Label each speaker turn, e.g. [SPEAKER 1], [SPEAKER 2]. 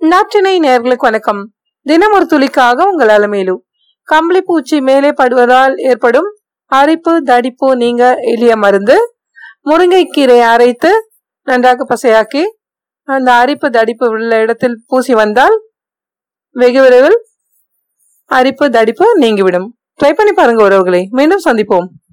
[SPEAKER 1] நாட்டினை நேர்களுக்கு வணக்கம். தினம் ஒரு துளிக்காக உங்கள் அலமேலு கம்பளி பூச்சி மேலே படுவதால் ஏற்படும் அரிப்பு தடிப்பு நீங்க எளிய மருந்து. முருங்கைக்கீரை அரைத்து நன்றாக பசையாக்கி அந்த அரிப்பு தடிப்பு உள்ள இடத்தில் பூசி வந்தால் வெகு விரைவில் அரிப்பு தடிப்பு நீங்கிவிடும். ட்ரை பண்ணி பாருங்க உறவுகளை. மீண்டும் சந்திப்போம்.